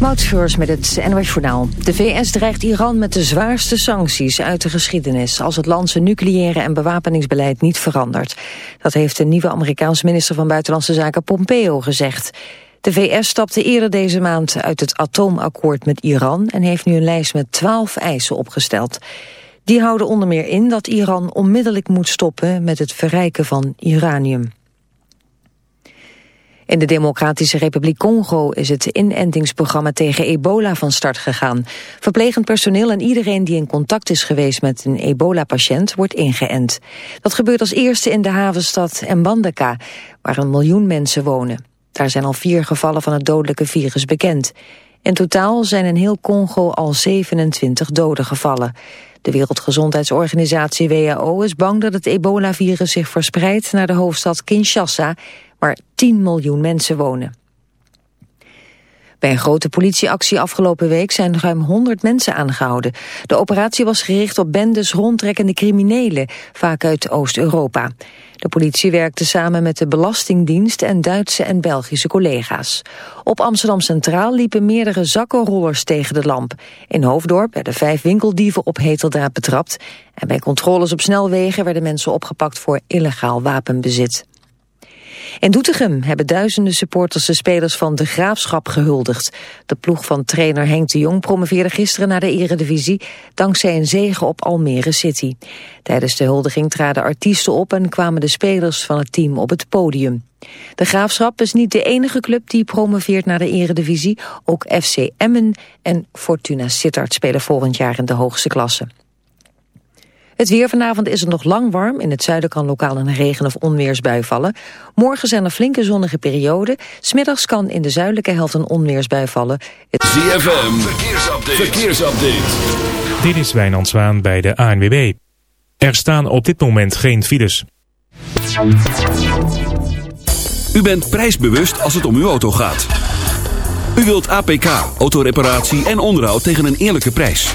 Moutscheurs met het NOS Journaal. De VS dreigt Iran met de zwaarste sancties uit de geschiedenis... als het land zijn nucleaire en bewapeningsbeleid niet verandert. Dat heeft de nieuwe Amerikaanse minister van Buitenlandse Zaken Pompeo gezegd. De VS stapte eerder deze maand uit het atoomakkoord met Iran... en heeft nu een lijst met twaalf eisen opgesteld. Die houden onder meer in dat Iran onmiddellijk moet stoppen... met het verrijken van uranium. In de Democratische Republiek Congo is het inentingsprogramma tegen ebola van start gegaan. Verplegend personeel en iedereen die in contact is geweest met een ebola-patiënt wordt ingeënt. Dat gebeurt als eerste in de havenstad Mbandaka, waar een miljoen mensen wonen. Daar zijn al vier gevallen van het dodelijke virus bekend. In totaal zijn in heel Congo al 27 doden gevallen. De Wereldgezondheidsorganisatie WHO is bang dat het ebola-virus zich verspreidt naar de hoofdstad Kinshasa waar 10 miljoen mensen wonen. Bij een grote politieactie afgelopen week zijn ruim 100 mensen aangehouden. De operatie was gericht op bendes rondtrekkende criminelen, vaak uit Oost-Europa. De politie werkte samen met de Belastingdienst en Duitse en Belgische collega's. Op Amsterdam Centraal liepen meerdere zakkenrollers tegen de lamp. In Hoofddorp werden vijf winkeldieven op heteldraad betrapt. En bij controles op snelwegen werden mensen opgepakt voor illegaal wapenbezit. In Doetinchem hebben duizenden supporters de spelers van De Graafschap gehuldigd. De ploeg van trainer Henk de Jong promoveerde gisteren naar de eredivisie... dankzij een zege op Almere City. Tijdens de huldiging traden artiesten op en kwamen de spelers van het team op het podium. De Graafschap is niet de enige club die promoveert naar de eredivisie. Ook FC Emmen en Fortuna Sittard spelen volgend jaar in de hoogste klasse. Het weer vanavond is het nog lang warm. In het zuiden kan lokaal een regen- of onweersbui vallen. Morgen zijn er flinke zonnige perioden. Smiddags kan in de zuidelijke helft een onweersbui vallen. Het... ZFM, verkeersupdate. verkeersupdate. Dit is Wijnand Zwaan bij de ANWB. Er staan op dit moment geen files. U bent prijsbewust als het om uw auto gaat. U wilt APK, autoreparatie en onderhoud tegen een eerlijke prijs.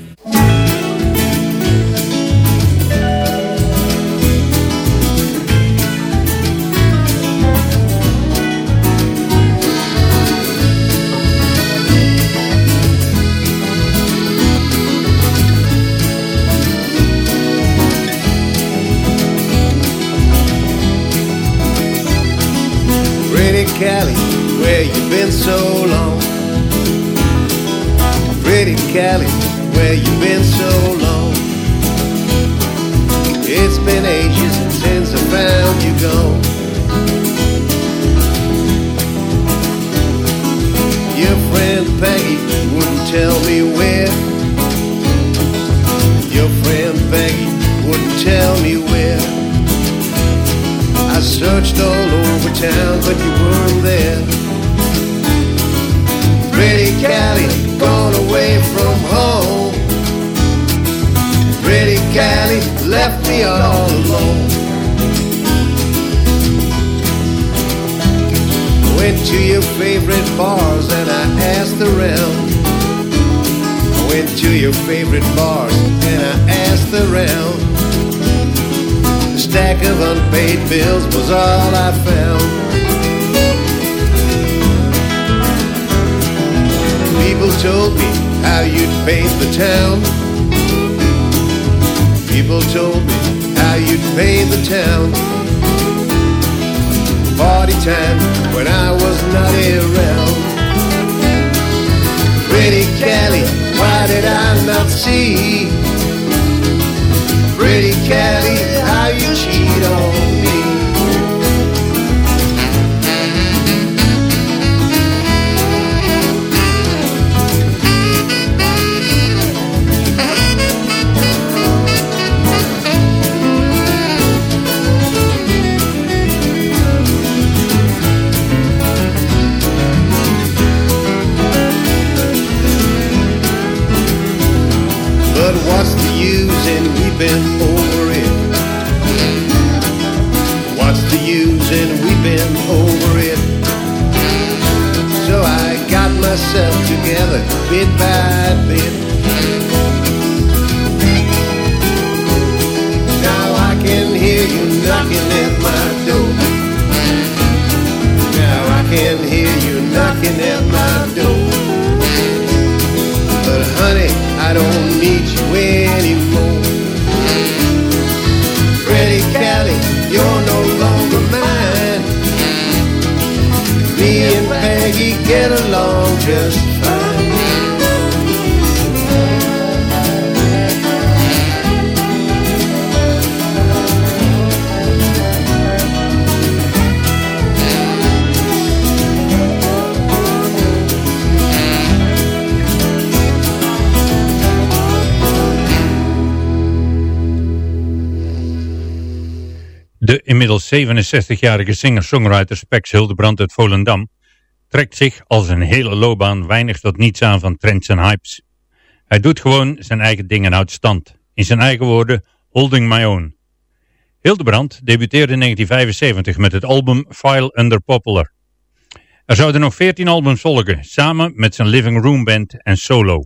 Town. People told me how you'd paint the town. Party time when I was not around. Pretty Cali, why did I not see? Pretty Cali, how you cheat on 67-jarige singer-songwriter Spex Hildebrand uit Volendam trekt zich als een hele loopbaan weinig tot niets aan van trends en hypes. Hij doet gewoon zijn eigen dingen uit stand. In zijn eigen woorden, holding my own. Hildebrand debuteerde in 1975 met het album File Under Popular. Er zouden nog 14 albums volgen, samen met zijn Living Room Band en solo.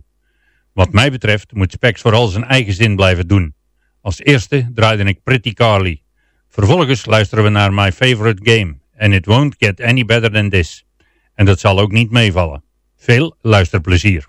Wat mij betreft moet Spex vooral zijn eigen zin blijven doen. Als eerste draaide ik Pretty Carly. Vervolgens luisteren we naar My Favorite Game. And it won't get any better than this. En dat zal ook niet meevallen. Veel luisterplezier.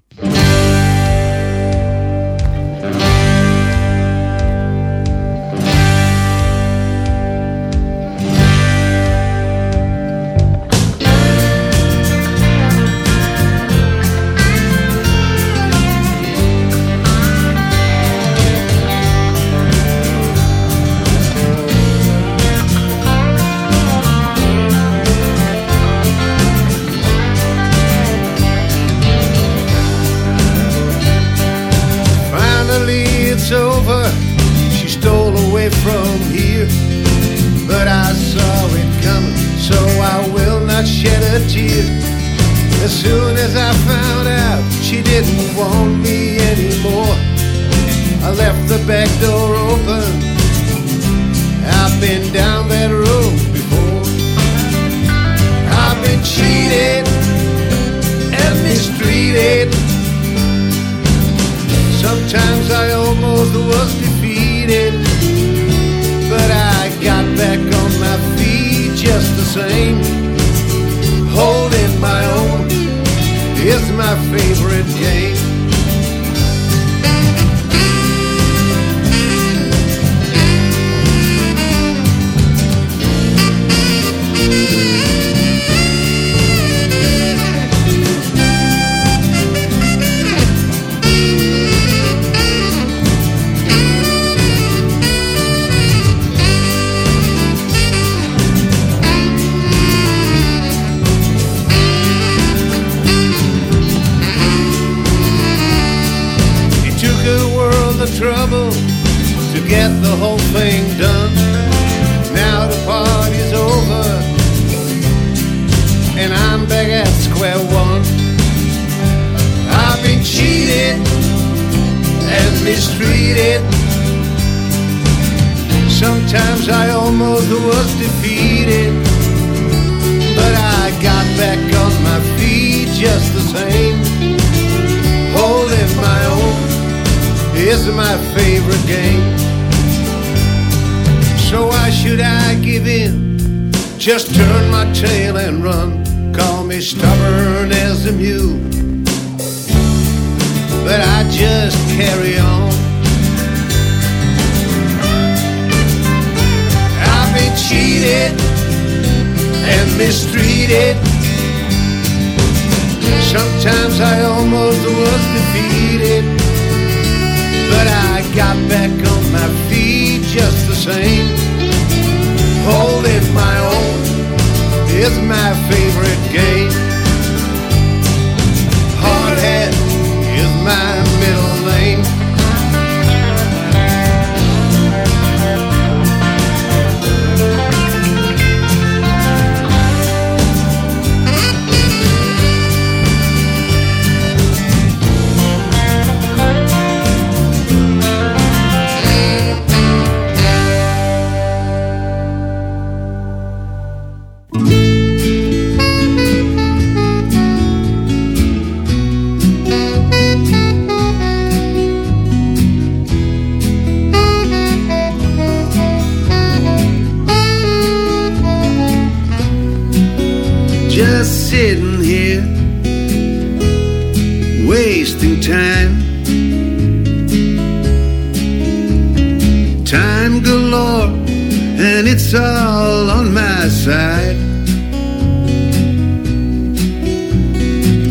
Get the whole thing done. Now the party's over, and I'm back at square one. I've been cheated and mistreated. Sometimes I almost was defeated, but I got back on my feet just the same. Holding my own is my favorite game. So why should I give in? Just turn my tail and run. Call me stubborn as a mule. but I just carry on. I've been cheated and mistreated. Sometimes I almost was defeated, but I got back same. Holding my own is my favorite game. Hard hat is my middle name. Here, wasting time. Time galore, and it's all on my side.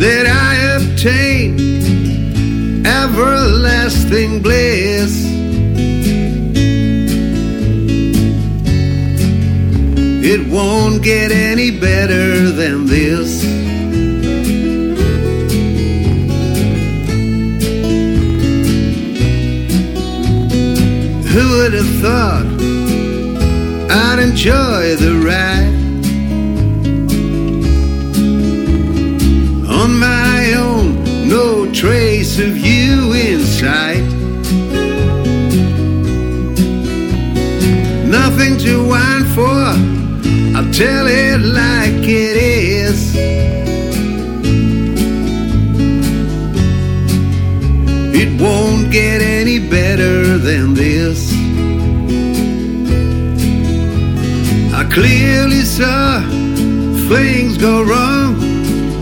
That I obtain everlasting bliss. It won't get any better than this. Would have thought I'd enjoy the ride on my own? No trace of you in sight. Nothing to whine for. I'll tell it like it is. It won't get any better than this. Clearly saw things go wrong.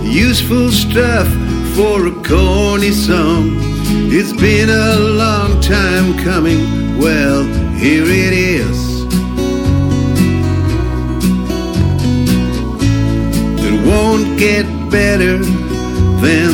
Useful stuff for a corny song. It's been a long time coming. Well, here it is. It won't get better than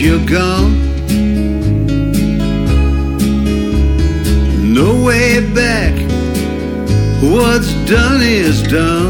you're gone. No way back, what's done is done.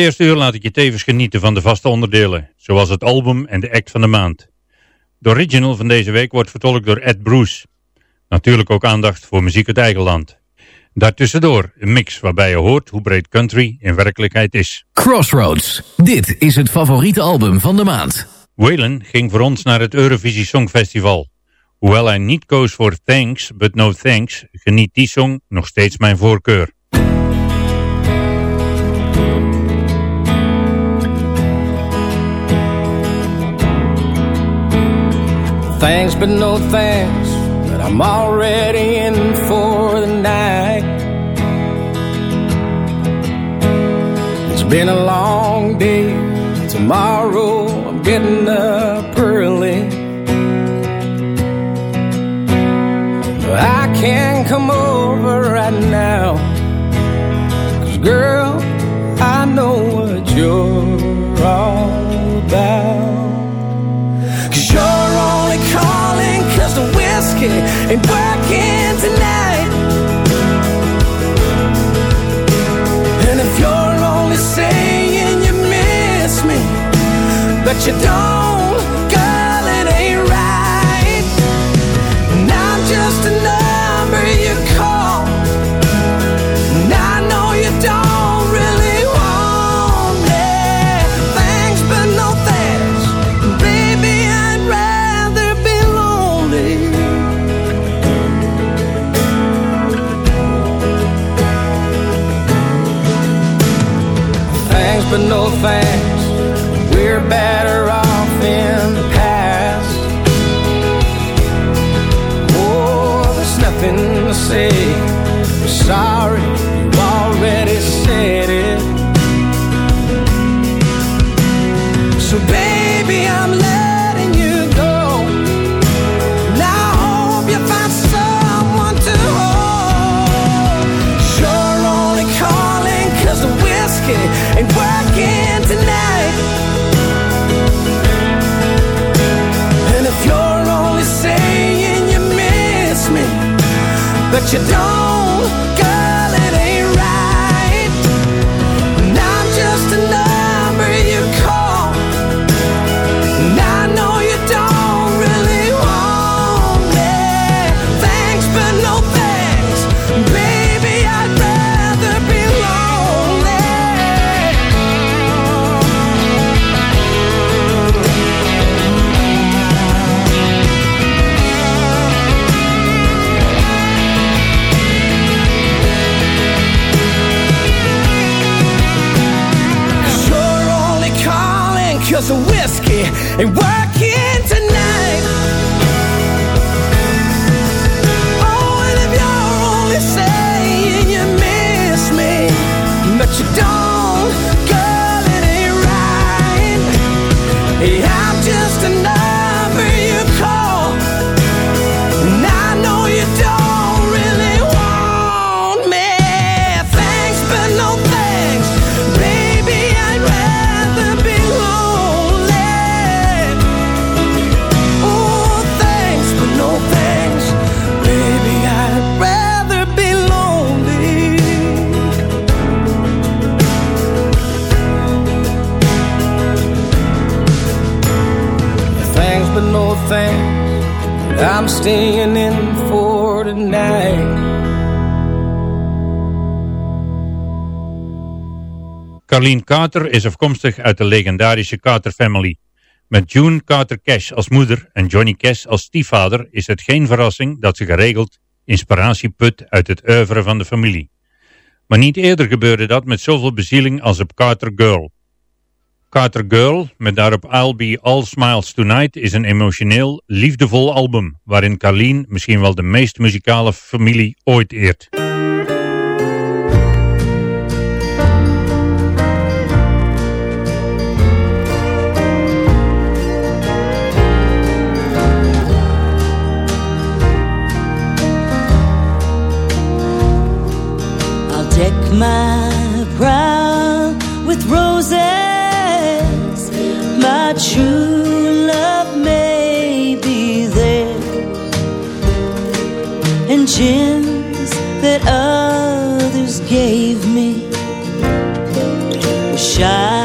Eerste uur laat ik je tevens genieten van de vaste onderdelen, zoals het album en de act van de maand. De original van deze week wordt vertolkt door Ed Bruce. Natuurlijk ook aandacht voor muziek uit eigen land. Daartussendoor een mix waarbij je hoort hoe breed country in werkelijkheid is. Crossroads. Dit is het favoriete album van de maand. Waylon ging voor ons naar het Eurovisie Songfestival. Hoewel hij niet koos voor Thanks But No Thanks, geniet die song nog steeds mijn voorkeur. Thanks, but no thanks. But I'm already in for the night. It's been a long day. Tomorrow I'm getting up early. But I can't come over right now. Cause girl, whiskey ain't working tonight. And if you're only saying you miss me, but you don't, say. You don't, whiskey ain't I'm staying in for tonight. Carleen Carter is afkomstig uit de legendarische Carter Family. Met June Carter Cash als moeder en Johnny Cash als stiefvader is het geen verrassing dat ze geregeld inspiratie put uit het oeuvre van de familie. Maar niet eerder gebeurde dat met zoveel bezieling als op Carter Girl. Carter Girl, met daarop I'll Be All Smiles Tonight, is een emotioneel, liefdevol album waarin Carleen misschien wel de meest muzikale familie ooit eert. I'll deck my shine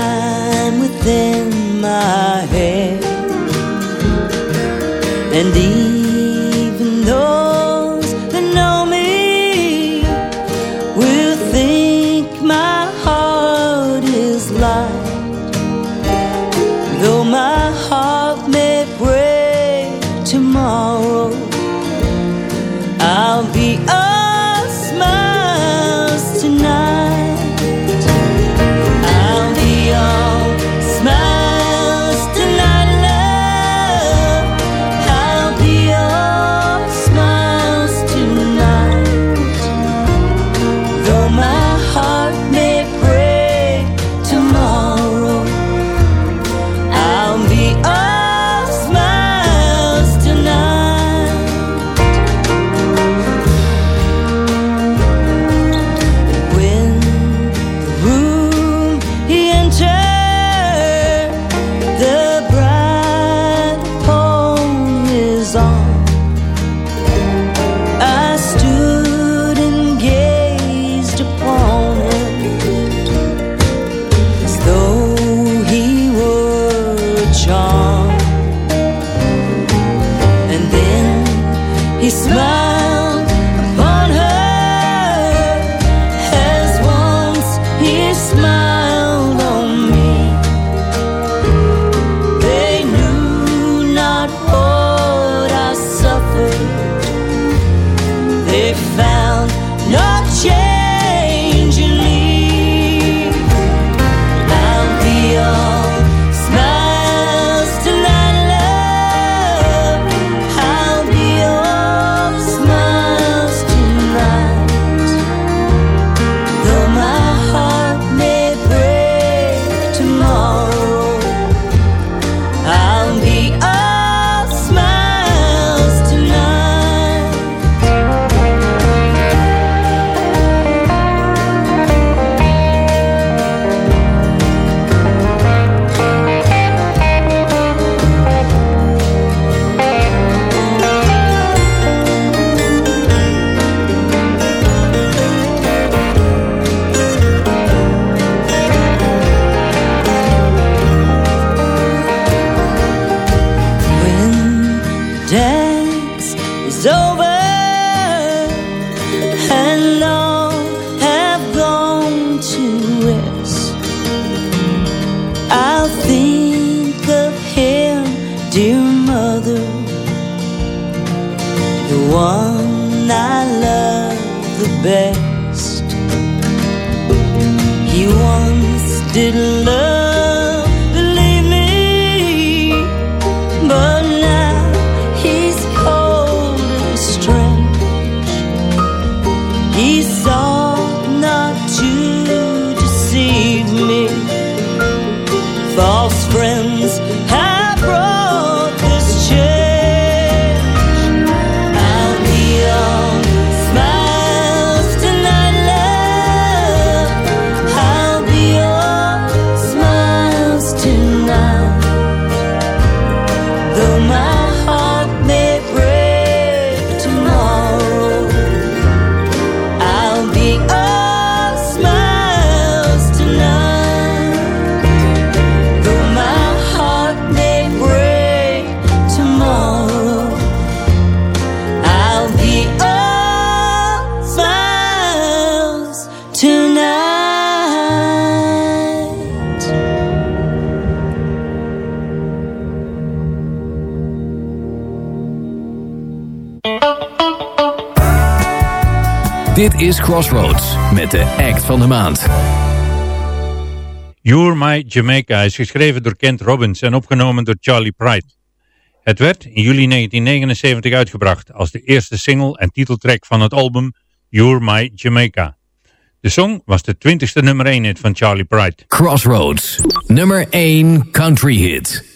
met de act van de maand. You're My Jamaica is geschreven door Kent Robbins en opgenomen door Charlie Pride. Het werd in juli 1979 uitgebracht als de eerste single en titeltrack van het album You're My Jamaica. De song was de 20e nummer 1 hit van Charlie Pride. Crossroads, nummer 1 country hit.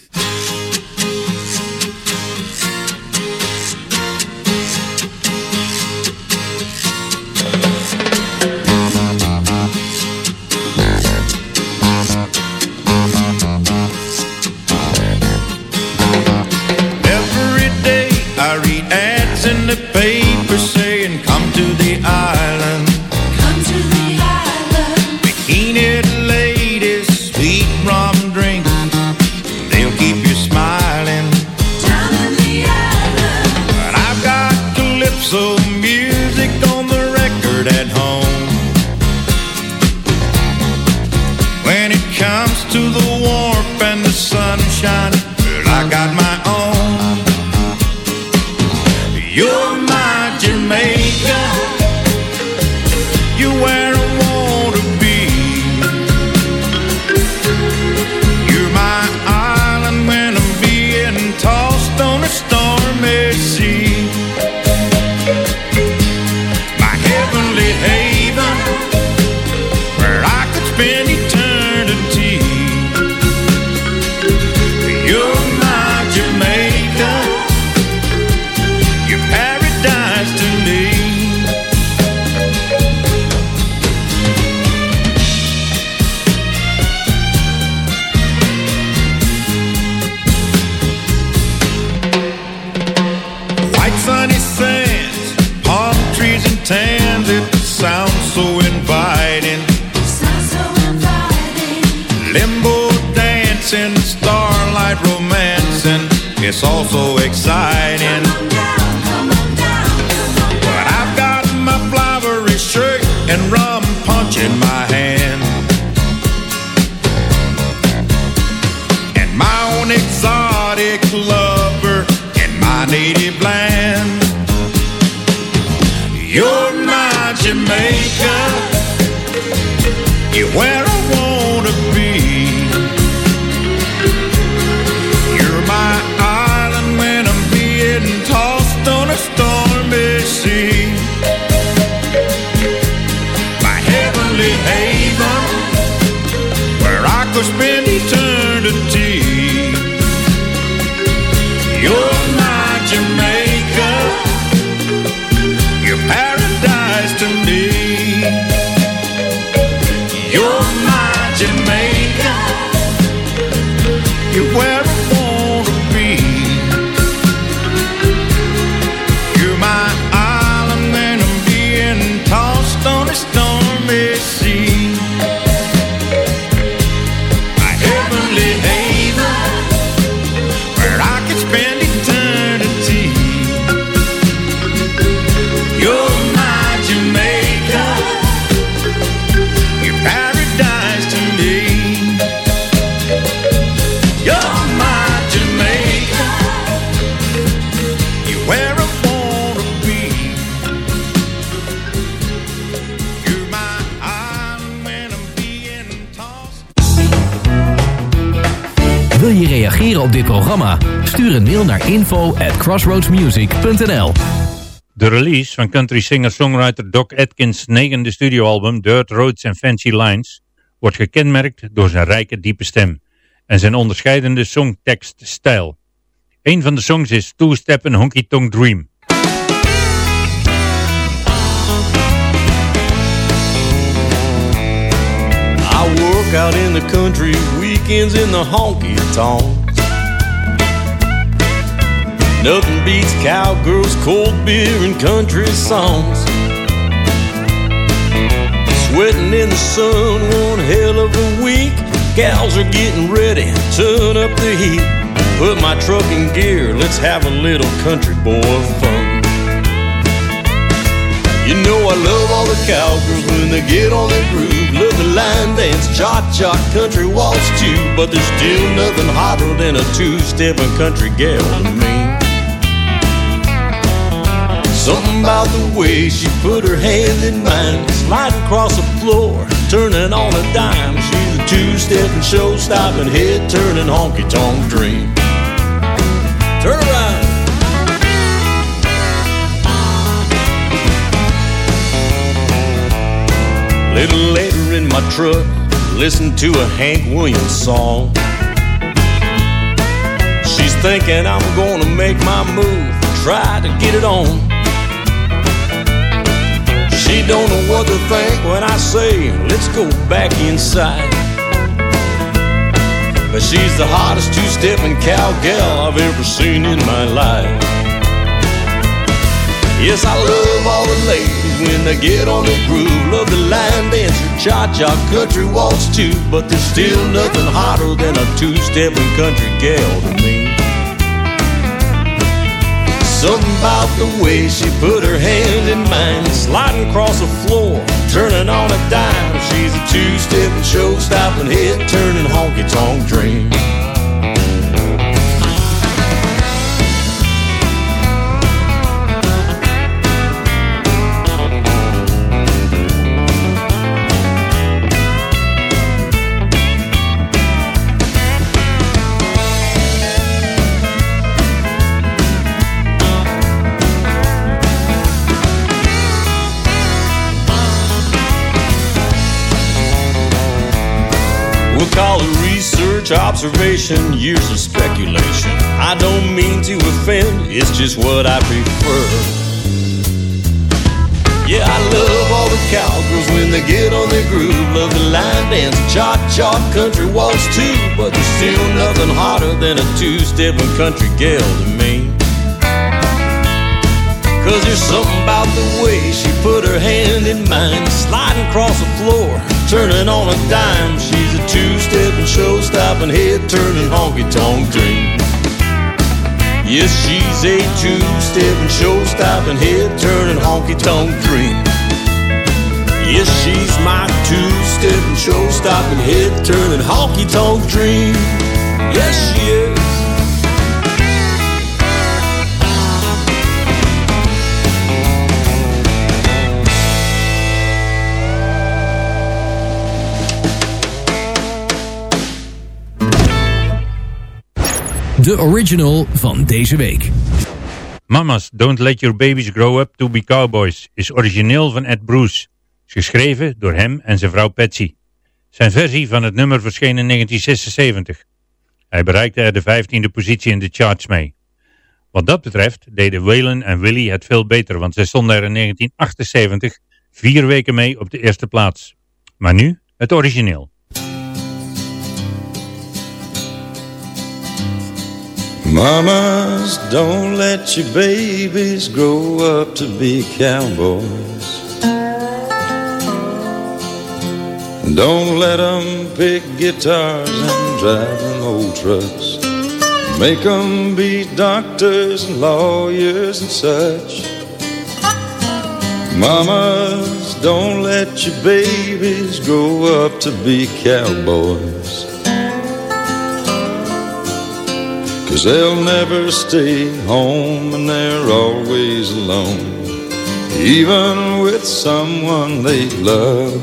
Een mail naar info at crossroadsmusic.nl De release van country singer-songwriter Doc Atkins' negende studioalbum Dirt Roads and Fancy Lines wordt gekenmerkt door zijn rijke diepe stem en zijn onderscheidende songtekststijl. Een van de songs is Two Step and Honky Tonk Dream. I work out in the country, weekends in the honky tonks. Nothing beats cowgirls, cold beer, and country songs. Sweating in the sun, one hell of a week. Gals are getting ready, turn up the heat. Put my truck in gear, let's have a little country boy fun. You know I love all the cowgirls when they get on their groove. Love the line dance, cha-cha, country waltz too. But there's still nothing hotter than a two-stepping country gal to me. Something about the way she put her hand in mine, sliding across the floor, turning on a dime. She's a two-stepping, show-stopping, head-turning honky-tonk dream. Turn around. Little later in my truck, listen to a Hank Williams song. She's thinking I'm gonna make my move, try to get it on. She don't know what to think when I say, let's go back inside. But she's the hottest two-stepping cowgirl I've ever seen in my life. Yes, I love all the ladies when they get on the groove. Love the line dancer, cha-cha, country waltz too. But there's still nothing hotter than a two-stepping country gal to me. Something about the way she put her hand in mine, sliding across the floor, turning on a dime. She's a two-stepping, show-stopping, hit, turning honky-tonk dream. Research, observation, years of speculation. I don't mean to offend, it's just what I prefer. Yeah, I love all the cowgirls when they get on their groove. Love the line dance, cha-cha, country waltz too. But there's still nothing hotter than a two-stepping country gal to me. Cause there's something about the way she put her hand in mine, sliding across the floor, turning on a dime. She's a two-stepping, show-stopping, head-turning honky-tonk dream. Yes, she's a two-stepping, show-stopping, head-turning honky-tonk dream. Yes, she's my two-stepping, show-stopping, head-turning honky-tonk dream. Yes, she is. De original van deze week. Mama's Don't Let Your Babies Grow Up To Be Cowboys is origineel van Ed Bruce. Geschreven door hem en zijn vrouw Patsy. Zijn versie van het nummer verscheen in 1976. Hij bereikte er de 15e positie in de charts mee. Wat dat betreft deden Waylon en Willie het veel beter, want zij stonden er in 1978 vier weken mee op de eerste plaats. Maar nu het origineel. Mamas, don't let your babies grow up to be cowboys. Don't let them pick guitars and drive them old trucks. Make them be doctors and lawyers and such. Mamas, don't let your babies grow up to be cowboys. Cause they'll never stay home and they're always alone, even with someone they love.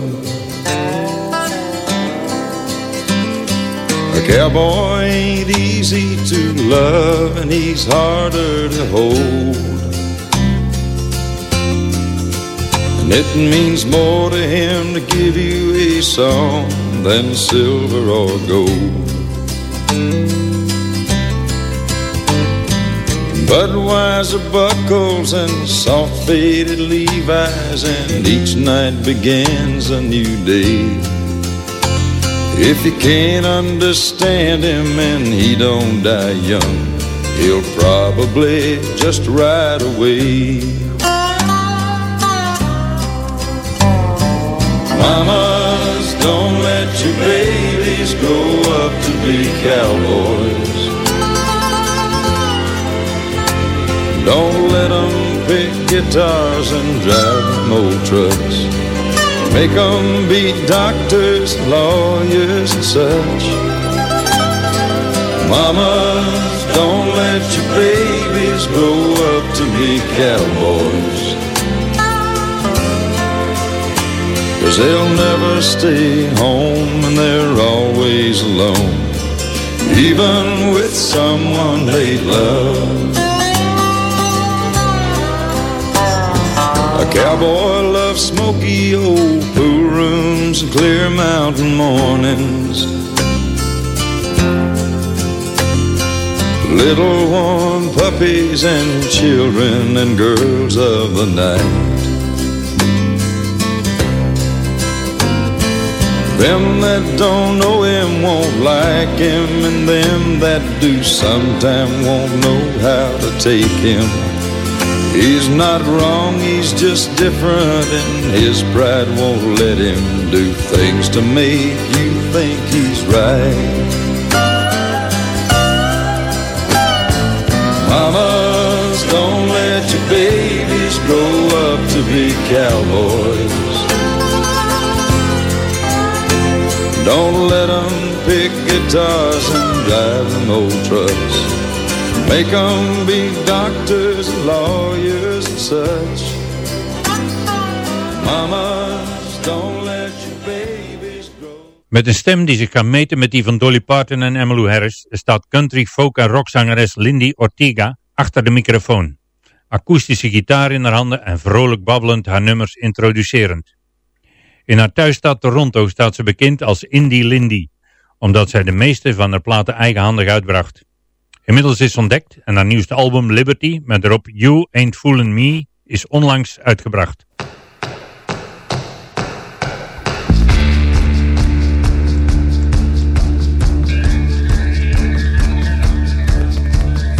A cowboy ain't easy to love and he's harder to hold. And it means more to him to give you a song than silver or gold. Budweiser buckles and soft faded Levi's, and each night begins a new day. If you can't understand him and he don't die young, he'll probably just ride away. Mamas, don't let your babies grow up to be cowboys. Don't let them pick guitars and drive old trucks. Make them be doctors, lawyers, and such. Mamas, don't let your babies grow up to be cowboys. Cause they'll never stay home and they're always alone, even with someone they love. Cowboy loves smoky old pool rooms and clear mountain mornings. Little warm puppies and children and girls of the night. Them that don't know him won't like him, and them that do sometime won't know how to take him. He's not wrong, he's just different, and his pride won't let him do things to make you think he's right. Mamas, don't let your babies grow up to be cowboys. Don't let them pick guitars and drive them old trucks. Make them be doctors and lawyers and such. Mamas, don't let your babies grow. Met een stem die zich kan meten met die van Dolly Parton en Emmylou Harris staat country, folk en rockzangeres Lindy Ortega achter de microfoon. Akoestische gitaar in haar handen en vrolijk babbelend haar nummers introducerend. In haar thuisstad Toronto staat ze bekend als Indie Lindy, omdat zij de meeste van haar platen eigenhandig uitbracht. Inmiddels is ontdekt en haar nieuwste album Liberty met erop You Ain't Foolin' Me is onlangs uitgebracht.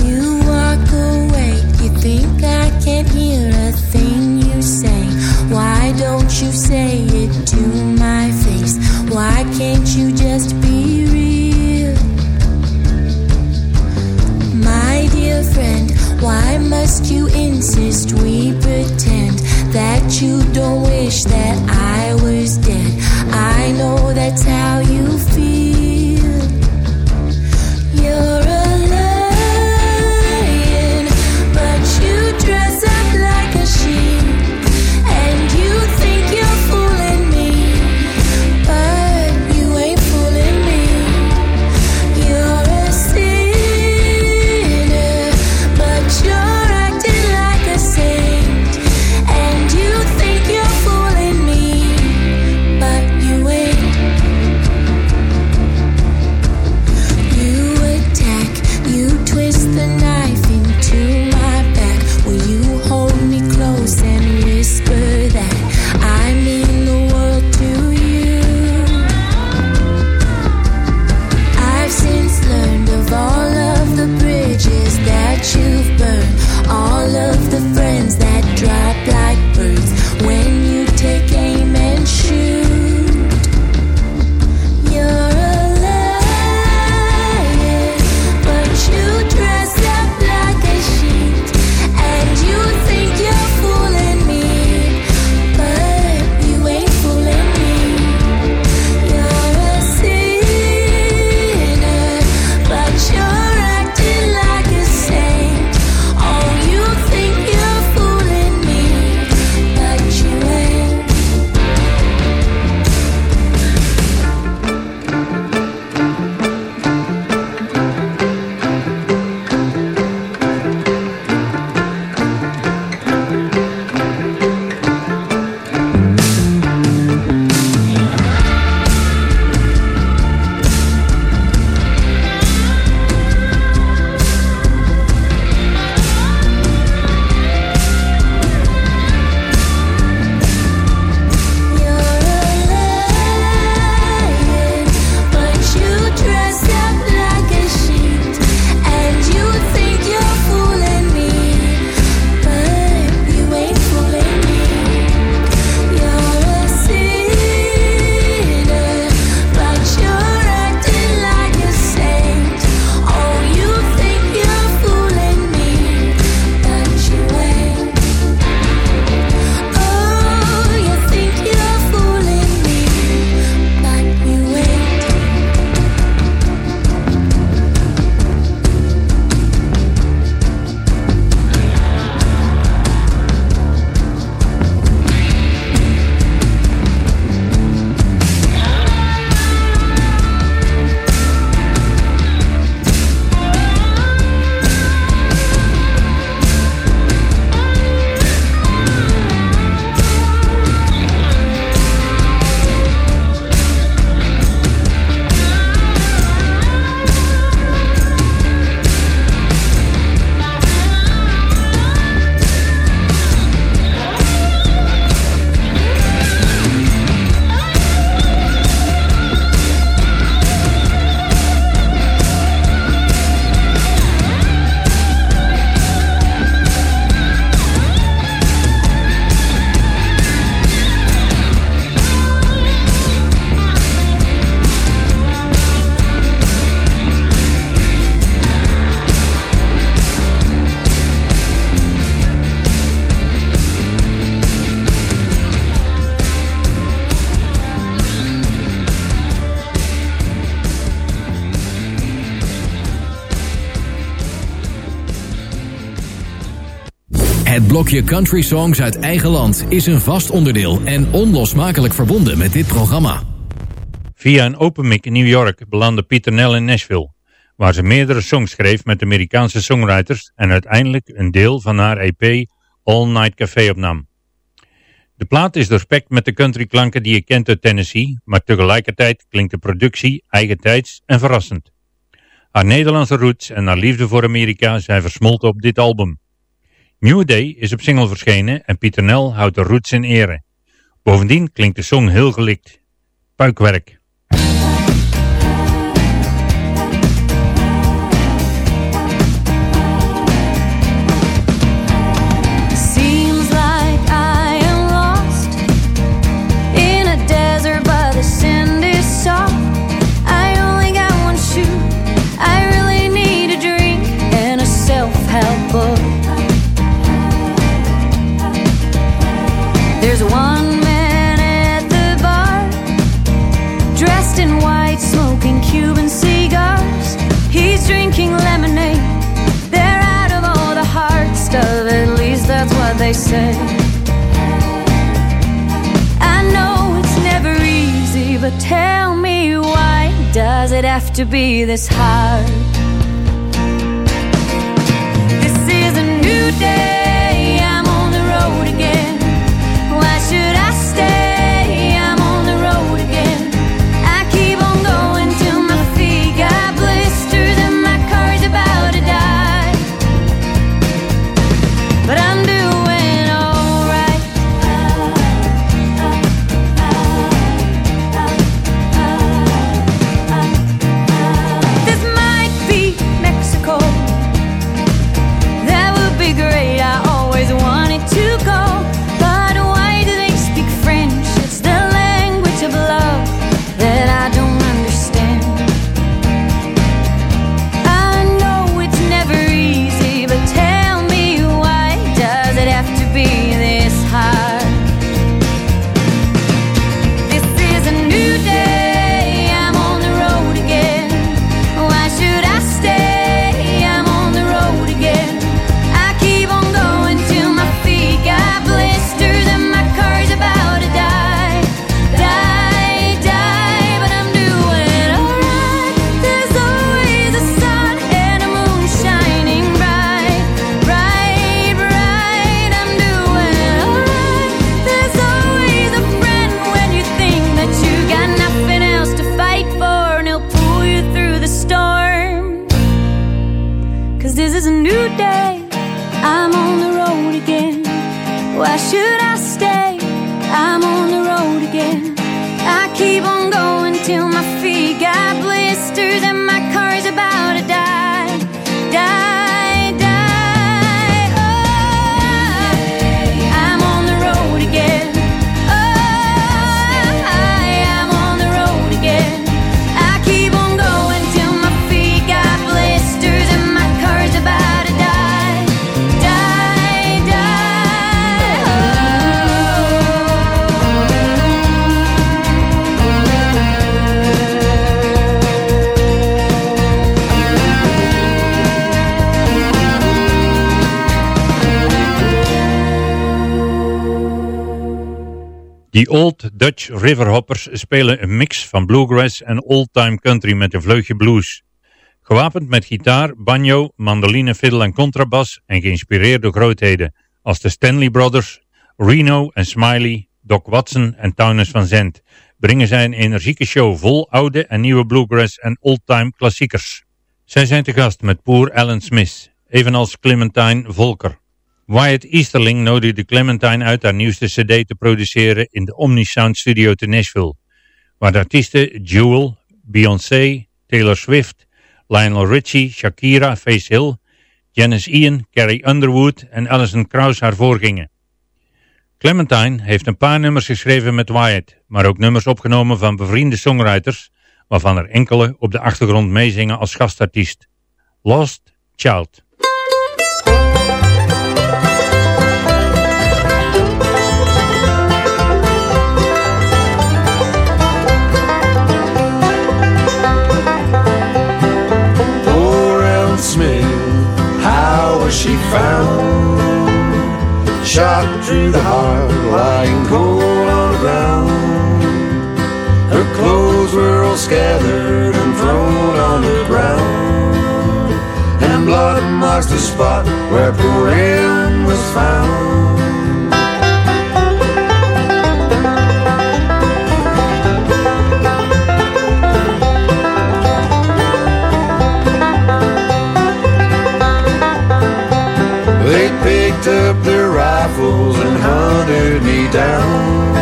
You walk away, you think I can't hear a thing you say. Why don't you say it to my face? Why can't you blokje country songs uit eigen land is een vast onderdeel en onlosmakelijk verbonden met dit programma. Via een open mic in New York belandde Pieter Nel in Nashville, waar ze meerdere songs schreef met Amerikaanse songwriters en uiteindelijk een deel van haar EP All Night Café opnam. De plaat is doorspekt met de countryklanken die je kent uit Tennessee, maar tegelijkertijd klinkt de productie eigentijds en verrassend. Haar Nederlandse roots en haar liefde voor Amerika zijn versmolten op dit album. New Day is op single verschenen en Pieter Nel houdt de roots in ere. Bovendien klinkt de song heel gelikt. Puikwerk. It have to be this hard? Die Old Dutch Riverhoppers spelen een mix van bluegrass en old-time country met een vleugje blues. Gewapend met gitaar, banjo, mandoline, fiddle en contrabas en geïnspireerd door grootheden als de Stanley Brothers, Reno en Smiley, Doc Watson en Townes van Zandt brengen zij een energieke show vol oude en nieuwe bluegrass en old-time klassiekers. Zij zijn te gast met Poor Alan Smith, evenals Clementine Volker. Wyatt Easterling nodigde Clementine uit haar nieuwste cd te produceren in de Omnisound Studio te Nashville, waar de artiesten Jewel, Beyoncé, Taylor Swift, Lionel Richie, Shakira, Face Hill, Janice Ian, Carrie Underwood en Alison Krauss haar voorgingen. Clementine heeft een paar nummers geschreven met Wyatt, maar ook nummers opgenomen van bevriende songwriters, waarvan er enkele op de achtergrond meezingen als gastartiest. Lost Child. Smith, how was she found? shot through the heart, lying cold on the ground. Her clothes were all scattered and thrown on the ground, and blood marks the spot where poor Ellen was found. Up their rifles and hunted me down.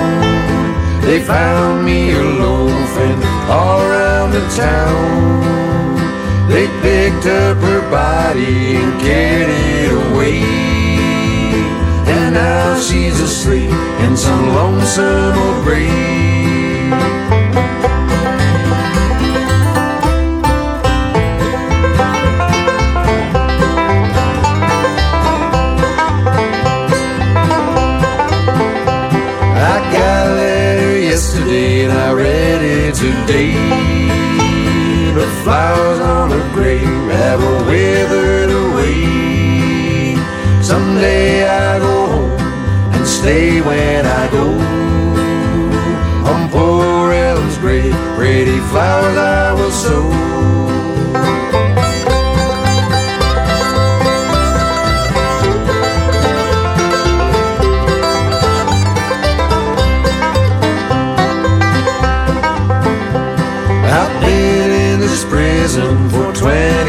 They found me loafing all around the town. They picked up her body and carried it away. And now she's asleep in some lonesome old grave. Yesterday and I read it today. The flowers on her grave have withered away. Someday I go home and stay when I go. On poor Ellen's grave, pretty flowers I will sow.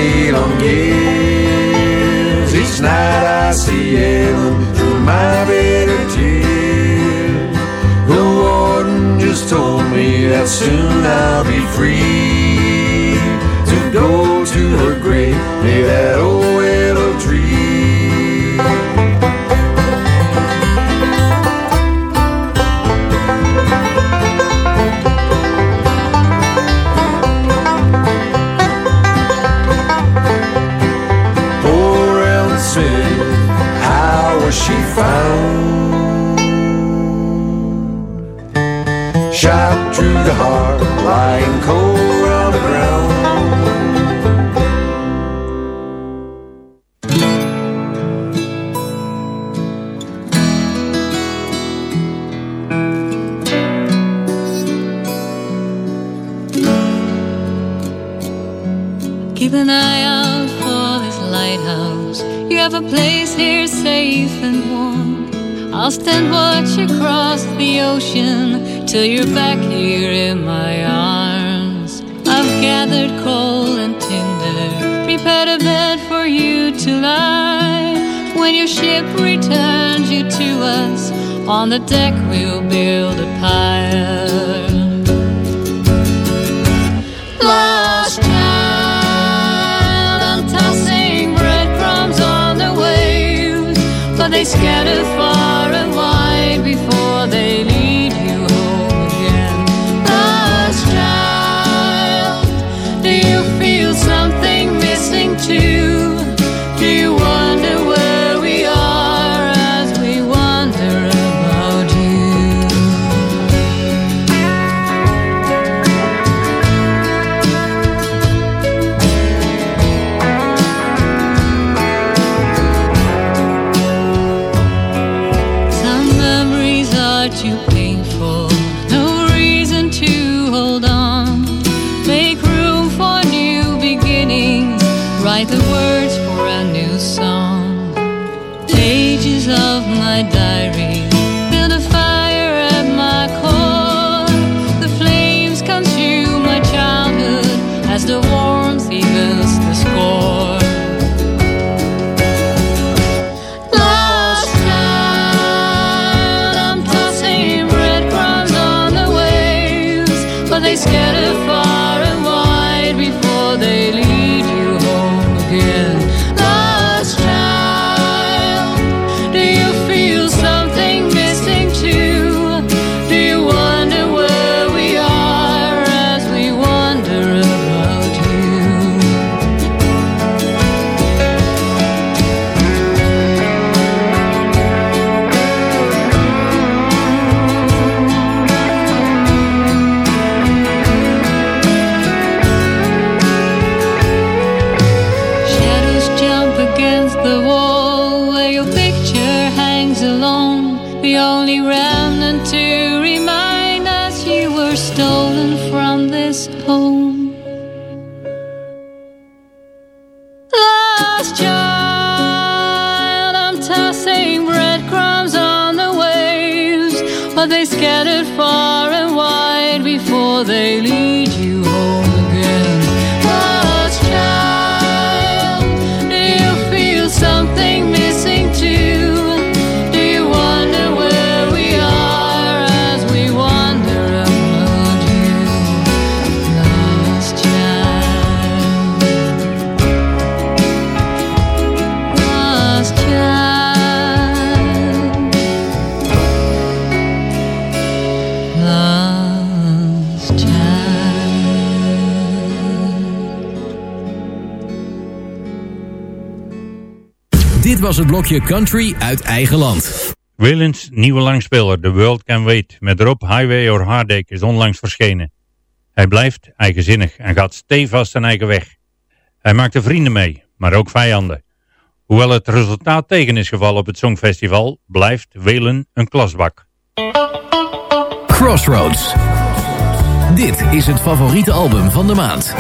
20 long years. Each night I see Ellen through my bitter tears. The warden just told me that soon I'll be free to go to her grave near that old ocean till you're back here in my arms. I've gathered coal and tinder, prepared a bed for you to lie. When your ship returns you to us, on the deck we'll build a pyre. I'm tossing breadcrumbs on the waves, but they scatter Dit was het blokje Country uit eigen land. Waylon's nieuwe langspeler The World Can Wait met erop Highway or Heartache is onlangs verschenen. Hij blijft eigenzinnig en gaat stevast zijn eigen weg. Hij maakt er vrienden mee, maar ook vijanden. Hoewel het resultaat tegen is gevallen op het Songfestival, blijft Waylon een klasbak. Crossroads. Dit is het favoriete album van de maand.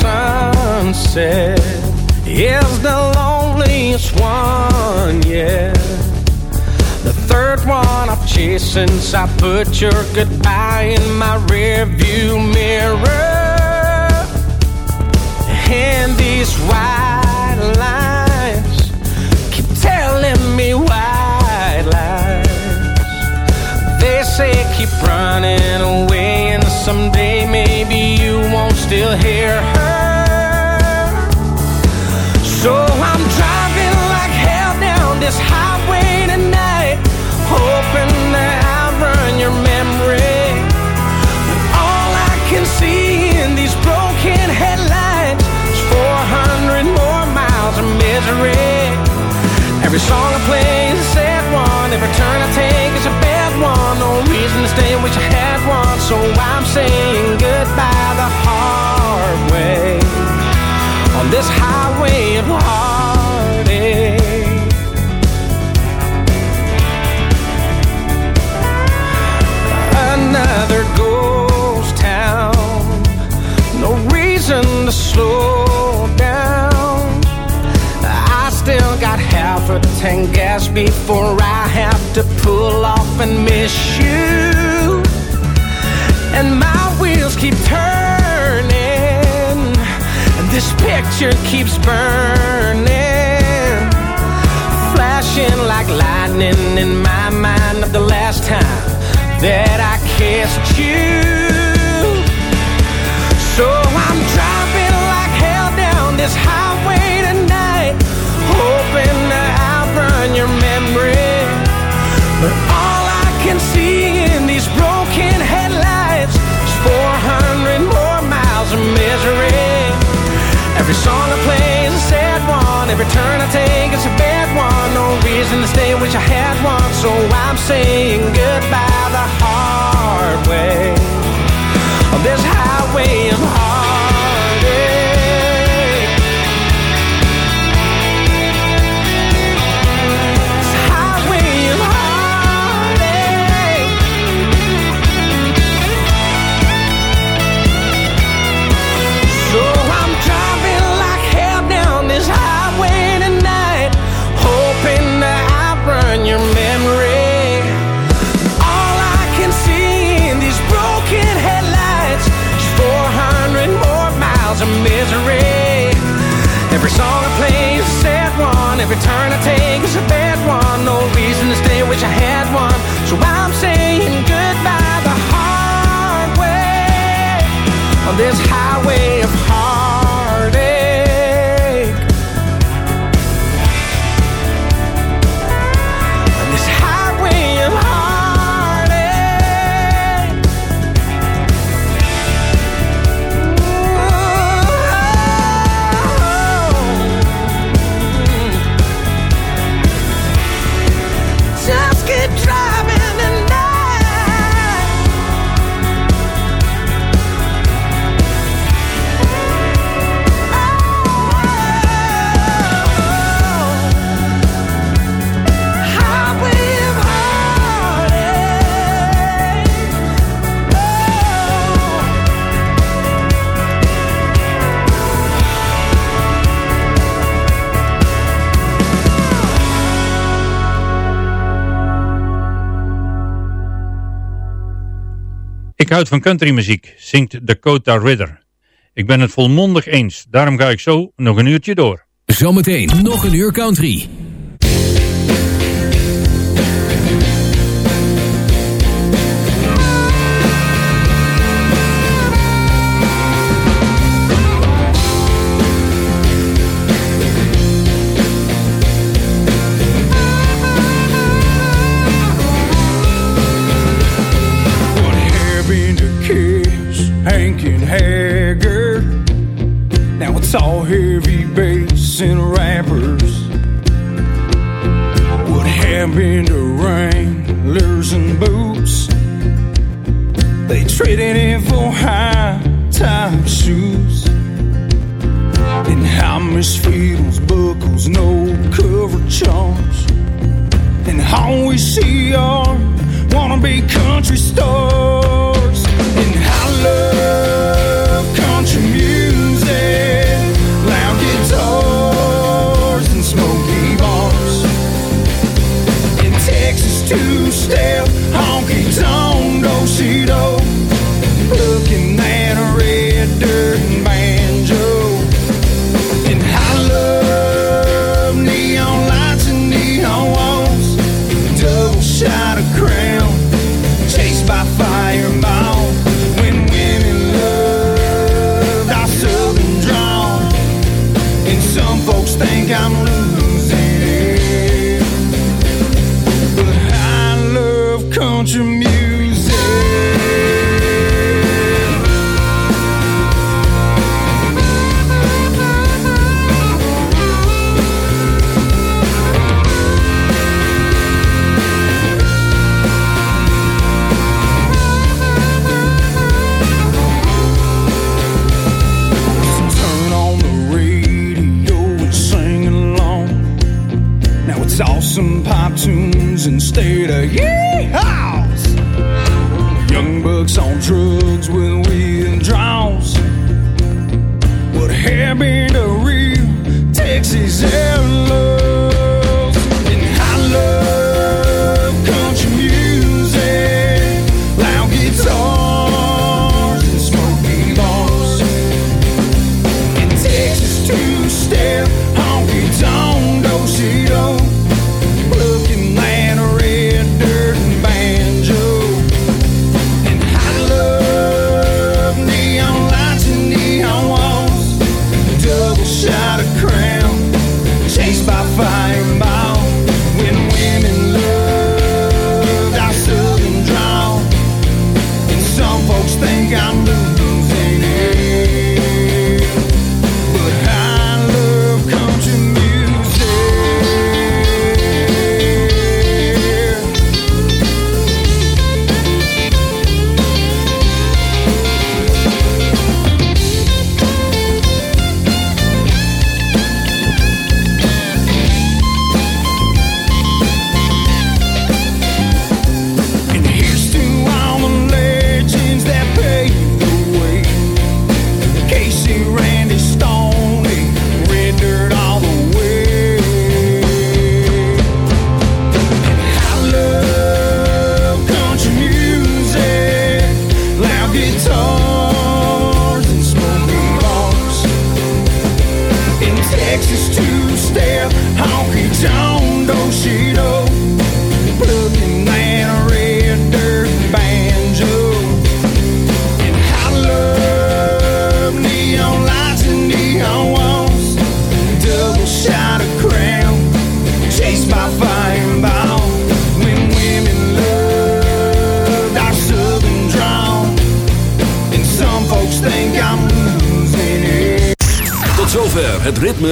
Sunset is the loneliest one yet. Since I put your goodbye in my rearview mirror. And these white lines keep telling me white lies. They say keep running away, and someday maybe you won't still hear her. So I'm driving like hell down this highway I can see in these broken headlights is 400 more miles of misery. Every song I play is a sad one. Every turn I take is a bad one. No reason to stay, wish I had one. So I'm saying goodbye before I have to pull off and miss you. And my wheels keep turning, and this picture keeps burning, flashing like lightning in my mind of the last time that I kissed you. Every turn I take is a bad one. No reason to stay, wish I had one. So I'm saying goodbye the hard way. This highway of heartache. Every turn I take is a bad one, no reason to stay. houdt van countrymuziek, zingt Dakota Ridder. Ik ben het volmondig eens, daarom ga ik zo nog een uurtje door. Zometeen nog een uur country. heavy bass and rappers What happened to Wranglers and boots. They traded in for high top shoes and Hamish fiddles, buckles, no cover charms. And all we see are wannabe country stars.